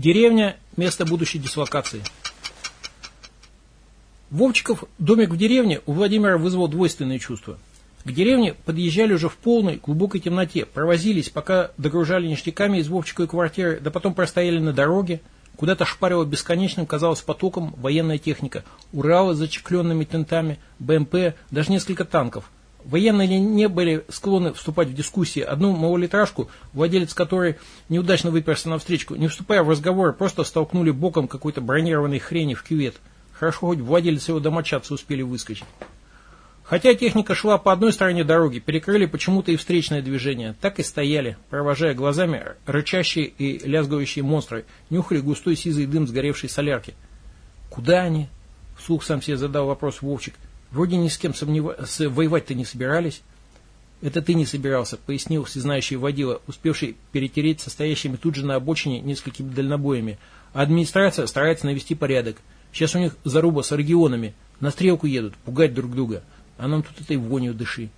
Деревня – место будущей дислокации. Вовчиков домик в деревне у Владимира вызвал двойственные чувства. К деревне подъезжали уже в полной, глубокой темноте, провозились, пока догружали ништяками из Вовчиковой квартиры, да потом простояли на дороге, куда-то шпарила бесконечным, казалось, потоком военная техника, Уралы с зачекленными тентами, БМП, даже несколько танков – Военные не были склонны вступать в дискуссии. Одну малолитражку, владелец которой неудачно выперся на встречку, не вступая в разговор, просто столкнули боком какой-то бронированной хрени в кювет. Хорошо, хоть владелец его домочадцы успели выскочить. Хотя техника шла по одной стороне дороги, перекрыли почему-то и встречное движение. Так и стояли, провожая глазами рычащие и лязгающие монстры, нюхали густой сизый дым сгоревшей солярки. «Куда они?» — вслух сам себе задал вопрос Вовчик — Вроде ни с кем сомнев... воевать-то не собирались. Это ты не собирался, пояснил всезнающий водила, успевший перетереть состоящими тут же на обочине несколькими дальнобоями. А администрация старается навести порядок. Сейчас у них заруба с регионами. На стрелку едут, пугать друг друга. А нам тут этой вонью дыши.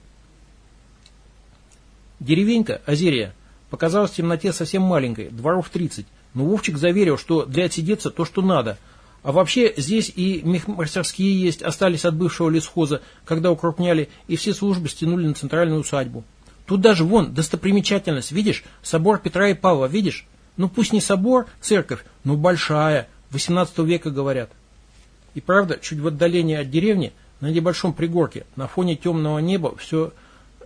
Деревенька, Озерия, показалась в темноте совсем маленькой, дворов 30. Но Вовчик заверил, что для отсидеться то, что надо – а вообще здесь и мехмастерские есть, остались от бывшего лесхоза, когда укрупняли, и все службы стянули на центральную усадьбу. Тут даже вон достопримечательность, видишь, собор Петра и Павла, видишь? Ну пусть не собор, церковь, но большая, 18 века говорят. И правда, чуть в отдалении от деревни, на небольшом пригорке, на фоне темного неба, все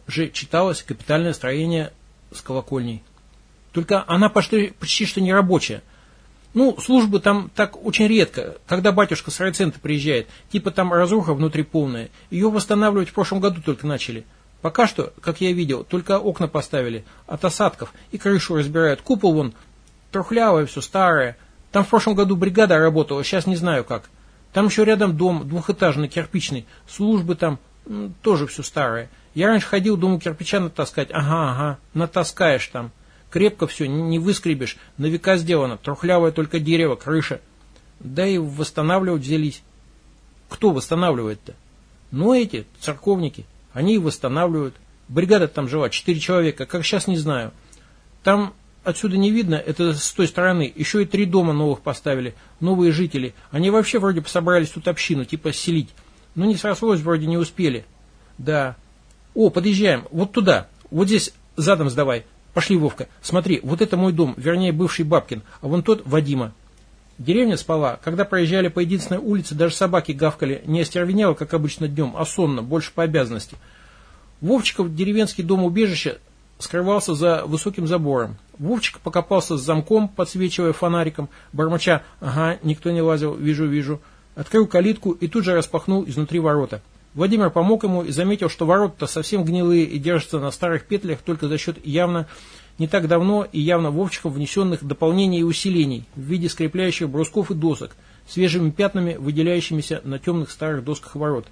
же читалось капитальное строение с колокольней. Только она почти, почти что не рабочая – ну, службы там так очень редко, когда батюшка с райцентра приезжает, типа там разруха внутри полная. Ее восстанавливать в прошлом году только начали. Пока что, как я видел, только окна поставили от осадков и крышу разбирают. Купол вон трухлявое все, старое. Там в прошлом году бригада работала, сейчас не знаю как. Там еще рядом дом, двухэтажный, кирпичный. Службы там тоже все старое. Я раньше ходил, думал, кирпича натаскать. Ага, ага, натаскаешь там. Крепко все, не выскребешь, на века сделано, трухлявое только дерево, крыша. Да и восстанавливать взялись. Кто восстанавливает-то? Ну эти, церковники, они и восстанавливают. Бригада там жила, четыре человека, как сейчас не знаю. Там отсюда не видно, это с той стороны. Еще и три дома новых поставили, новые жители. Они вообще вроде собрались тут общину, типа селить. Но не срослось, вроде не успели. Да. О, подъезжаем, вот туда. Вот здесь задом сдавай. Пошли, Вовка, смотри, вот это мой дом, вернее, бывший Бабкин, а вон тот Вадима. Деревня спала. Когда проезжали по единственной улице, даже собаки гавкали, не остервенело, как обычно днем, а сонно, больше по обязанности. Вовчиков деревенский дом-убежище скрывался за высоким забором. Вовчик покопался с замком, подсвечивая фонариком, бормоча «Ага, никто не лазил, вижу, вижу». Открыл калитку и тут же распахнул изнутри ворота. Владимир помог ему и заметил, что ворота совсем гнилые и держатся на старых петлях только за счет явно не так давно и явно вовчиков внесенных дополнений и усилений в виде скрепляющих брусков и досок, свежими пятнами, выделяющимися на темных старых досках ворот.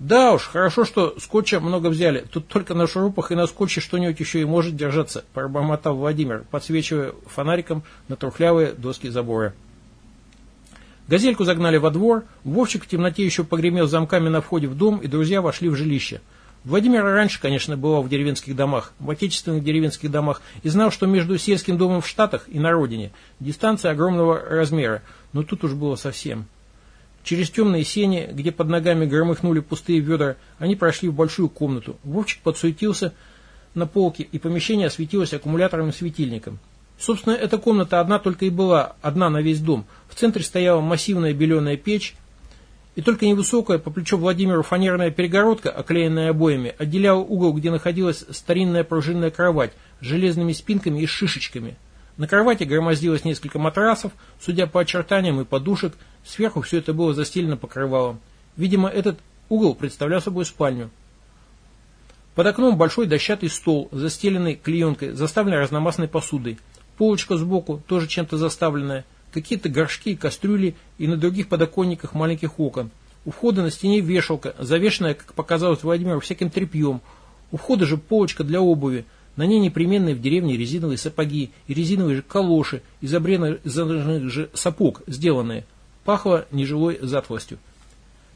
Да уж, хорошо, что скотча много взяли. Тут только на шурупах и на скотче что-нибудь еще и может держаться, пробормотал Владимир, подсвечивая фонариком на трухлявые доски забора. Газельку загнали во двор, Вовчик в темноте еще погремел замками на входе в дом, и друзья вошли в жилище. Владимир раньше, конечно, бывал в деревенских домах, в отечественных деревенских домах, и знал, что между сельским домом в Штатах и на родине дистанция огромного размера, но тут уж было совсем. Через темные сени, где под ногами громыхнули пустые ведра, они прошли в большую комнату. Вовчик подсуетился на полке, и помещение осветилось аккумуляторным светильником. Собственно, эта комната одна только и была, одна на весь дом. В центре стояла массивная беленая печь, и только невысокая по плечу Владимиру фанерная перегородка, оклеенная обоями, отделяла угол, где находилась старинная пружинная кровать с железными спинками и шишечками. На кровати громоздилось несколько матрасов, судя по очертаниям и подушек, сверху все это было застелено покрывалом. Видимо, этот угол представлял собой спальню. Под окном большой дощатый стол, застеленный клеенкой, заставленный разномастной посудой – полочка сбоку, тоже чем-то заставленная, какие-то горшки кастрюли и на других подоконниках маленьких окон. У входа на стене вешалка, завешенная, как показалось Владимиру, всяким тряпьем. У входа же полочка для обуви. На ней непременные в деревне резиновые сапоги и резиновые же калоши из обрезанных же сапог сделанные. Пахло нежилой затвостью.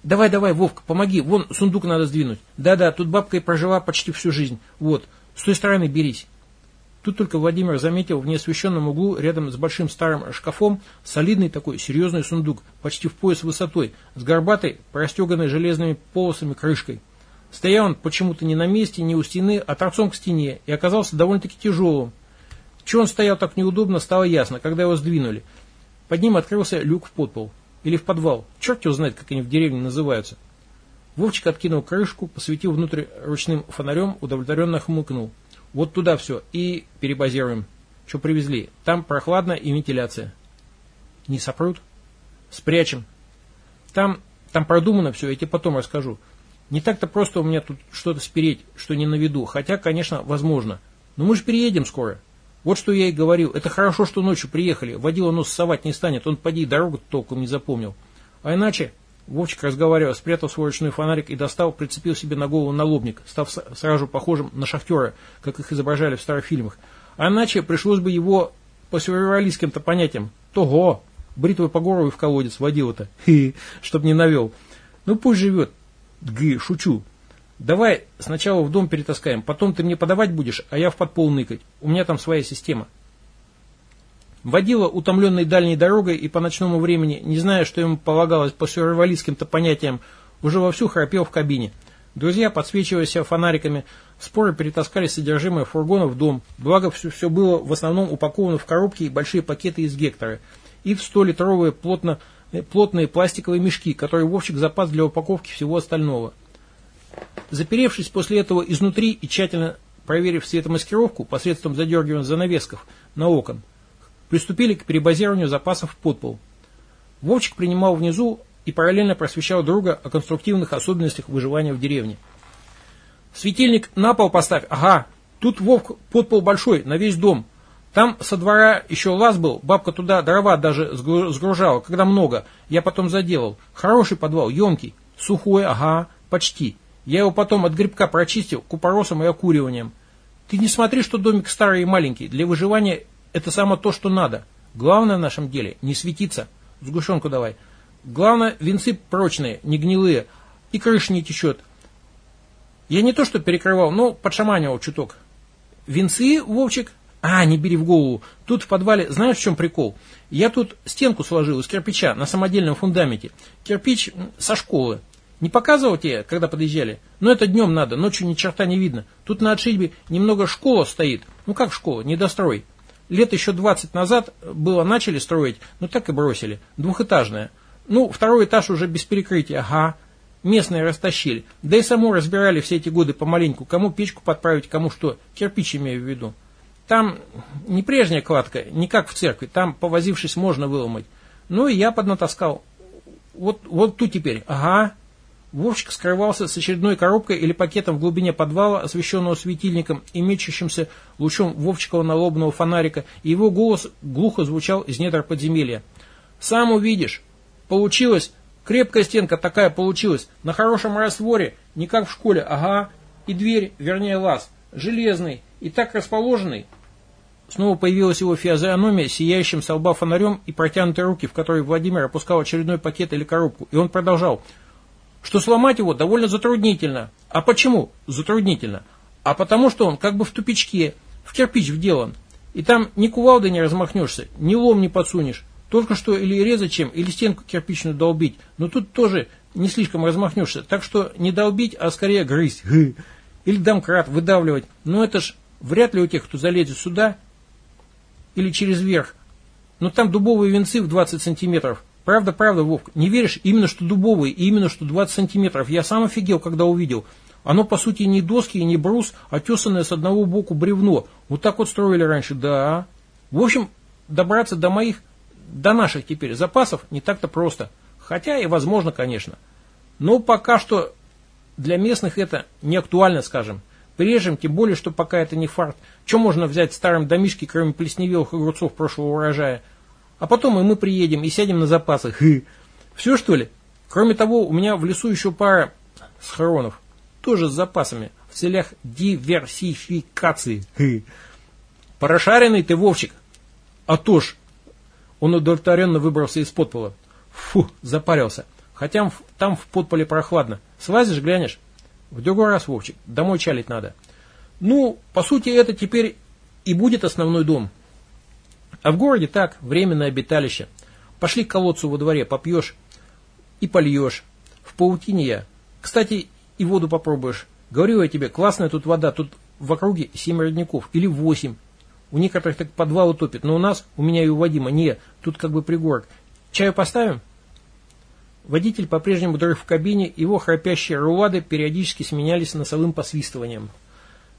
«Давай, давай, Вовка, помоги, вон сундук надо сдвинуть. Да-да, тут бабка и прожила почти всю жизнь. Вот, с той стороны берись». Тут только Владимир заметил в неосвещенном углу рядом с большим старым шкафом солидный такой серьезный сундук, почти в пояс высотой, с горбатой, простеганной железными полосами крышкой. Стоял он почему-то не на месте, не у стены, а торцом к стене, и оказался довольно-таки тяжелым. Чего он стоял так неудобно, стало ясно, когда его сдвинули. Под ним открылся люк в подпол. Или в подвал. Черт его знает, как они в деревне называются. Вовчик откинул крышку, посветил внутрь ручным фонарем, удовлетворенно хмыкнул. Вот туда все. И перебазируем. Что привезли? Там прохладно и вентиляция. Не сопрут? Спрячем. Там, там продумано все, я тебе потом расскажу. Не так-то просто у меня тут что-то спереть, что не на виду. Хотя, конечно, возможно. Но мы же переедем скоро. Вот что я и говорил. Это хорошо, что ночью приехали. Водила нос совать не станет. Он, поди, дорогу толком не запомнил. А иначе... Вовчик, разговаривал, спрятал свой ручной фонарик и достал, прицепил себе на голову налобник, став сразу похожим на шахтера, как их изображали в старых фильмах. А иначе пришлось бы его по сюрреалистским-то понятиям. Того! Бритвой по горлу и в колодец водила-то. Чтоб не навел. Ну пусть живет. Г, шучу. Давай сначала в дом перетаскаем, потом ты мне подавать будешь, а я в подпол ныкать. У меня там своя система. Водила, утомленный дальней дорогой и по ночному времени, не зная, что ему полагалось по сюрреалистским-то понятиям, уже вовсю храпел в кабине. Друзья, подсвечивая себя фонариками, споры перетаскали содержимое фургона в дом, благо все, все было в основном упаковано в коробки и большие пакеты из гектора, и в 100-литровые плотно, э, плотные пластиковые мешки, которые Вовчик запас для упаковки всего остального. Заперевшись после этого изнутри и тщательно проверив светомаскировку посредством задергивания занавесков на окон, приступили к перебазированию запасов в подпол. Вовчик принимал внизу и параллельно просвещал друга о конструктивных особенностях выживания в деревне. «Светильник на пол поставь, ага, тут Вовк подпол большой, на весь дом. Там со двора еще лаз был, бабка туда дрова даже сгружала, когда много, я потом заделал. Хороший подвал, емкий, сухой, ага, почти. Я его потом от грибка прочистил купоросом и окуриванием. Ты не смотри, что домик старый и маленький, для выживания это само то, что надо. Главное в нашем деле не светиться. Сгущенку давай. Главное, венцы прочные, не гнилые. И крыша не течет. Я не то что перекрывал, но подшаманивал чуток. Венцы, Вовчик? А, не бери в голову. Тут в подвале, знаешь, в чем прикол? Я тут стенку сложил из кирпича на самодельном фундаменте. Кирпич со школы. Не показывал тебе, когда подъезжали? Но это днем надо, ночью ни черта не видно. Тут на отшибе немного школа стоит. Ну как школа, недострой. Лет еще 20 назад было начали строить, но так и бросили. Двухэтажная. Ну, второй этаж уже без перекрытия, ага. Местные растащили. Да и само разбирали все эти годы помаленьку, кому печку подправить, кому что. Кирпич имею в виду. Там не прежняя кладка, не как в церкви. Там, повозившись, можно выломать. Ну и я поднатаскал. Вот, вот тут теперь, ага. Вовчик скрывался с очередной коробкой или пакетом в глубине подвала, освещенного светильником и мечущимся лучом Вовчикова налобного фонарика, и его голос глухо звучал из недр подземелья. «Сам увидишь. Получилось. Крепкая стенка такая получилась. На хорошем растворе, не как в школе, ага. И дверь, вернее лаз, железный и так расположенный». Снова появилась его физиономия, сияющим со лба фонарем и протянутые руки, в которые Владимир опускал очередной пакет или коробку. И он продолжал – что сломать его довольно затруднительно. А почему затруднительно? А потому что он как бы в тупичке, в кирпич вделан. И там ни кувалдой не размахнешься, ни лом не подсунешь. Только что или резать чем, или стенку кирпичную долбить. Но тут тоже не слишком размахнешься. Так что не долбить, а скорее грызть. Или домкрат выдавливать. Но это ж вряд ли у тех, кто залезет сюда или через верх. Но там дубовые венцы в 20 сантиметров. Правда, правда, Вовк, не веришь, именно что дубовый, и именно что 20 сантиметров. Я сам офигел, когда увидел. Оно, по сути, не доски и не брус, а тесанное с одного боку бревно. Вот так вот строили раньше, да. В общем, добраться до моих, до наших теперь запасов не так-то просто. Хотя и возможно, конечно. Но пока что для местных это не актуально, скажем. Прежем, тем более, что пока это не фарт. Что можно взять в старом домишке, кроме плесневелых огурцов прошлого урожая? А потом и мы приедем и сядем на запасах. Все что ли? Кроме того, у меня в лесу еще пара схоронов. Тоже с запасами. В целях диверсификации. Порошаренный ты, Вовчик. А то ж. Он удовлетворенно выбрался из подпола. Фу, запарился. Хотя там в подполе прохладно. Слазишь, глянешь? В другой раз, Вовчик, домой чалить надо. Ну, по сути, это теперь и будет основной дом. А в городе так, временное обиталище. Пошли к колодцу во дворе, попьешь и польешь. В паутине я. Кстати, и воду попробуешь. Говорю я тебе, классная тут вода, тут в округе семь родников или восемь. У некоторых так по два утопит, но у нас, у меня и у Вадима, не, тут как бы пригорок. Чаю поставим? Водитель по-прежнему дрых в кабине, его храпящие рулады периодически сменялись носовым посвистыванием.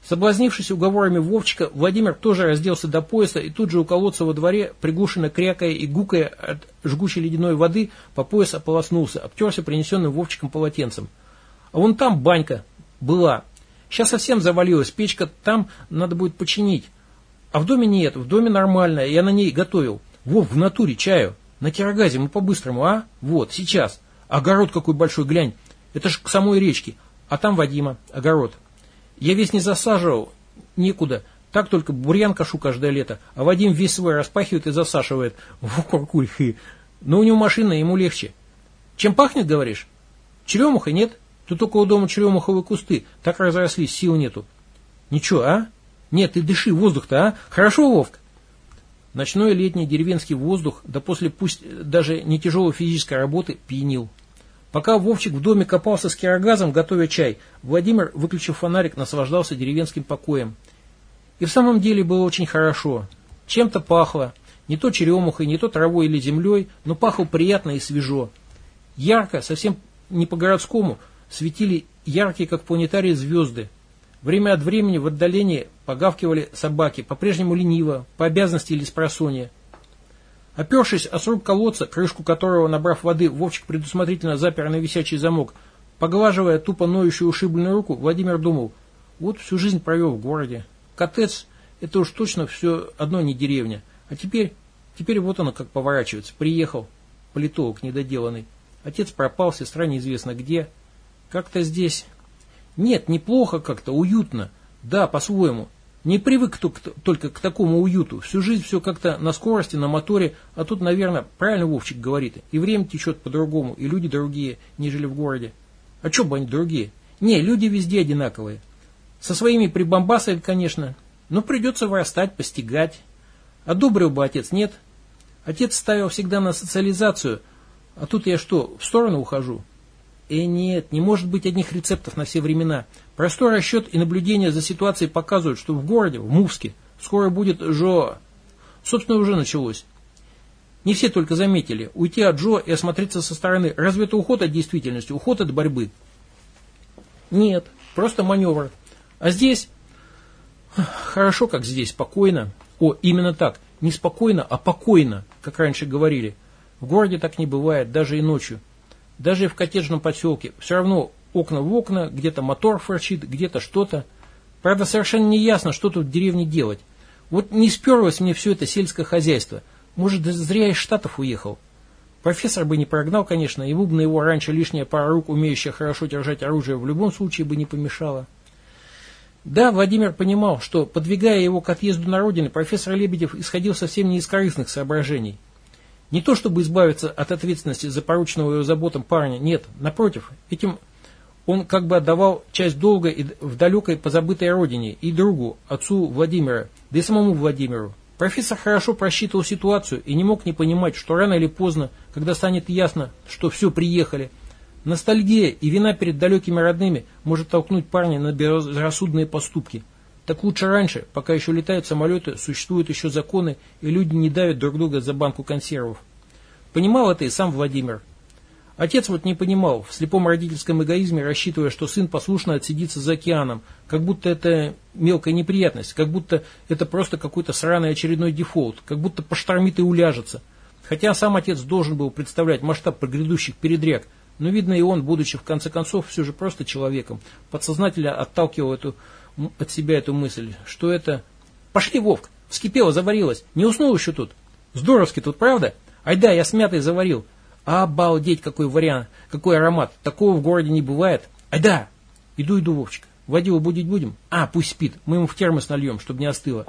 Соблазнившись уговорами Вовчика, Владимир тоже разделся до пояса и тут же у колодца во дворе, приглушенно крякая и гукая от жгучей ледяной воды, по пояс ополоснулся, обтерся принесенным Вовчиком полотенцем. А вон там банька была. Сейчас совсем завалилась, печка там надо будет починить. А в доме нет, в доме нормально, я на ней готовил. Вов, в натуре чаю. На Кирогазе мы по-быстрому, а? Вот, сейчас. Огород какой большой, глянь. Это ж к самой речке. А там Вадима, огород. Я весь не засаживал, некуда. Так только бурьян кашу каждое лето. А Вадим весь свой распахивает и засашивает. Во куркуль, Но у него машина, ему легче. Чем пахнет, говоришь? Черемухой нет? Тут у дома черемуховые кусты. Так разрослись, сил нету. Ничего, а? Нет, ты дыши, воздух-то, а? Хорошо, Вовк? Ночной летний деревенский воздух, да после пусть даже не тяжелой физической работы, пьянил. Пока Вовчик в доме копался с кирогазом, готовя чай, Владимир, выключив фонарик, наслаждался деревенским покоем. И в самом деле было очень хорошо. Чем-то пахло. Не то черемухой, не то травой или землей, но пахло приятно и свежо. Ярко, совсем не по-городскому, светили яркие, как планетарии, звезды. Время от времени в отдалении погавкивали собаки, по-прежнему лениво, по обязанности или с просонья. Опершись о сруб колодца, крышку которого, набрав воды, Вовчик предусмотрительно запер на висячий замок, поглаживая тупо ноющую ушибленную руку, Владимир думал, вот всю жизнь провел в городе. Котец – это уж точно все одно не деревня. А теперь, теперь вот оно как поворачивается. Приехал, политолог недоделанный. Отец пропал, сестра неизвестно где. Как-то здесь... Нет, неплохо как-то, уютно. Да, по-своему. Не привык только к такому уюту. Всю жизнь все как-то на скорости, на моторе. А тут, наверное, правильно Вовчик говорит. И время течет по-другому, и люди другие, нежели в городе. А что бы они другие? Не, люди везде одинаковые. Со своими прибамбасами, конечно. Но придется вырастать, постигать. Одобрил бы отец, нет? Отец ставил всегда на социализацию. А тут я что, в сторону ухожу? Э, нет, не может быть одних рецептов на все времена. Простой расчет и наблюдение за ситуацией показывают, что в городе, в Мувске, скоро будет Жо. Собственно, уже началось. Не все только заметили. Уйти от Джо и осмотреться со стороны. Разве это уход от действительности? Уход от борьбы? Нет, просто маневр. А здесь... Хорошо, как здесь, спокойно. О, именно так. Не спокойно, а покойно, как раньше говорили. В городе так не бывает, даже и ночью. Даже в коттеджном поселке все равно окна в окна, где-то мотор форчит, где-то что-то. Правда, совершенно не ясно, что тут в деревне делать. Вот не сперлось мне все это сельское хозяйство. Может, зря из Штатов уехал. Профессор бы не прогнал, конечно, ему бы на его раньше лишняя пара рук, умеющая хорошо держать оружие, в любом случае бы не помешала. Да, Владимир понимал, что, подвигая его к отъезду на родину, профессор Лебедев исходил совсем не из корыстных соображений. Не то чтобы избавиться от ответственности за порученного его заботам парня, нет, напротив, этим он как бы отдавал часть долга и в далекой позабытой родине и другу, отцу Владимира, да и самому Владимиру. Профессор хорошо просчитывал ситуацию и не мог не понимать, что рано или поздно, когда станет ясно, что все приехали, ностальгия и вина перед далекими родными может толкнуть парня на безрассудные поступки. Так лучше раньше, пока еще летают самолеты, существуют еще законы, и люди не давят друг друга за банку консервов. Понимал это и сам Владимир. Отец вот не понимал, в слепом родительском эгоизме рассчитывая, что сын послушно отсидится за океаном, как будто это мелкая неприятность, как будто это просто какой-то сраный очередной дефолт, как будто поштормит и уляжется. Хотя сам отец должен был представлять масштаб грядущих передряг, но видно и он, будучи в конце концов все же просто человеком, подсознательно отталкивал эту от себя эту мысль, что это... Пошли, Вовк, вскипело, заварилось. Не уснул еще тут? Здоровски тут, правда? Ай да, я с мятой заварил. Обалдеть, какой вариант, какой аромат. Такого в городе не бывает. Ай да, иду, иду, Вовчик. Водилу будить будем? А, пусть спит. Мы ему в термос нальем, чтобы не остыло.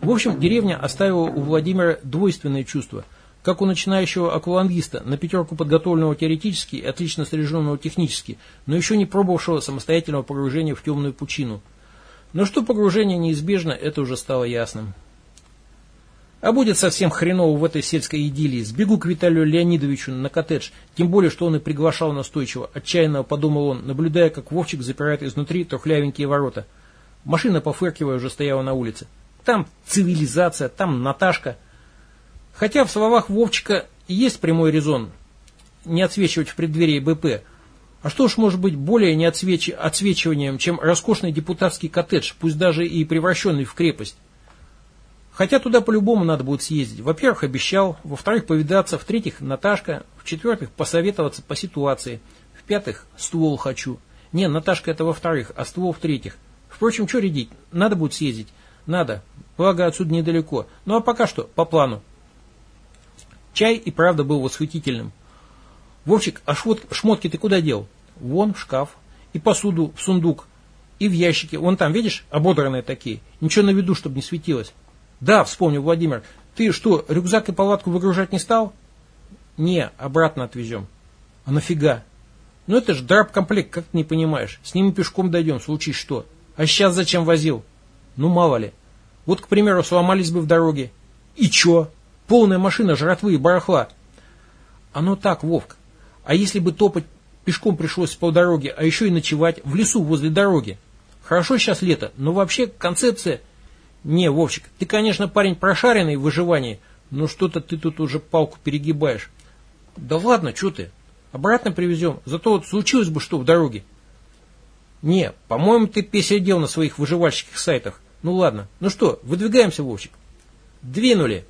В общем, деревня оставила у Владимира двойственные чувства – как у начинающего аквалангиста, на пятерку подготовленного теоретически и отлично снаряженного технически, но еще не пробовавшего самостоятельного погружения в темную пучину. Но что погружение неизбежно, это уже стало ясным. А будет совсем хреново в этой сельской идиллии. Сбегу к Виталию Леонидовичу на коттедж, тем более, что он и приглашал настойчиво. Отчаянно подумал он, наблюдая, как Вовчик запирает изнутри трухлявенькие ворота. Машина, пофыркивая, уже стояла на улице. Там цивилизация, там Наташка. Хотя в словах Вовчика есть прямой резон не отсвечивать в преддверии БП. А что ж может быть более не отсвеч... отсвечиванием, чем роскошный депутатский коттедж, пусть даже и превращенный в крепость? Хотя туда по-любому надо будет съездить. Во-первых, обещал, во-вторых, повидаться, в-третьих, Наташка, в-четвертых, посоветоваться по ситуации, в-пятых, ствол хочу. Не, Наташка это во-вторых, а ствол в-третьих. Впрочем, что рядить? Надо будет съездить. Надо. Благо, отсюда недалеко. Ну а пока что, по плану. Чай и правда был восхитительным. Вовчик, а шмотки ты куда дел? Вон в шкаф. И посуду в сундук. И в ящике. Вон там, видишь, ободранные такие. Ничего на виду, чтобы не светилось. Да, вспомнил Владимир. Ты что, рюкзак и палатку выгружать не стал? Не, обратно отвезем. А нафига? Ну это же драп-комплект, как ты не понимаешь. С ним пешком дойдем, случае что. А сейчас зачем возил? Ну мало ли. Вот, к примеру, сломались бы в дороге. И чё? Полная машина жратвы и барахла. Оно так, Вовк. А если бы топать пешком пришлось по дороге, а еще и ночевать в лесу возле дороги? Хорошо сейчас лето, но вообще концепция не, Вовчик, ты, конечно, парень прошаренный в выживании, но что-то ты тут уже палку перегибаешь. Да ладно, что ты? Обратно привезем. Зато вот случилось бы что в дороге. Не, по-моему, ты пересидел на своих выживальщиких сайтах. Ну ладно. Ну что, выдвигаемся, Вовчик. Двинули.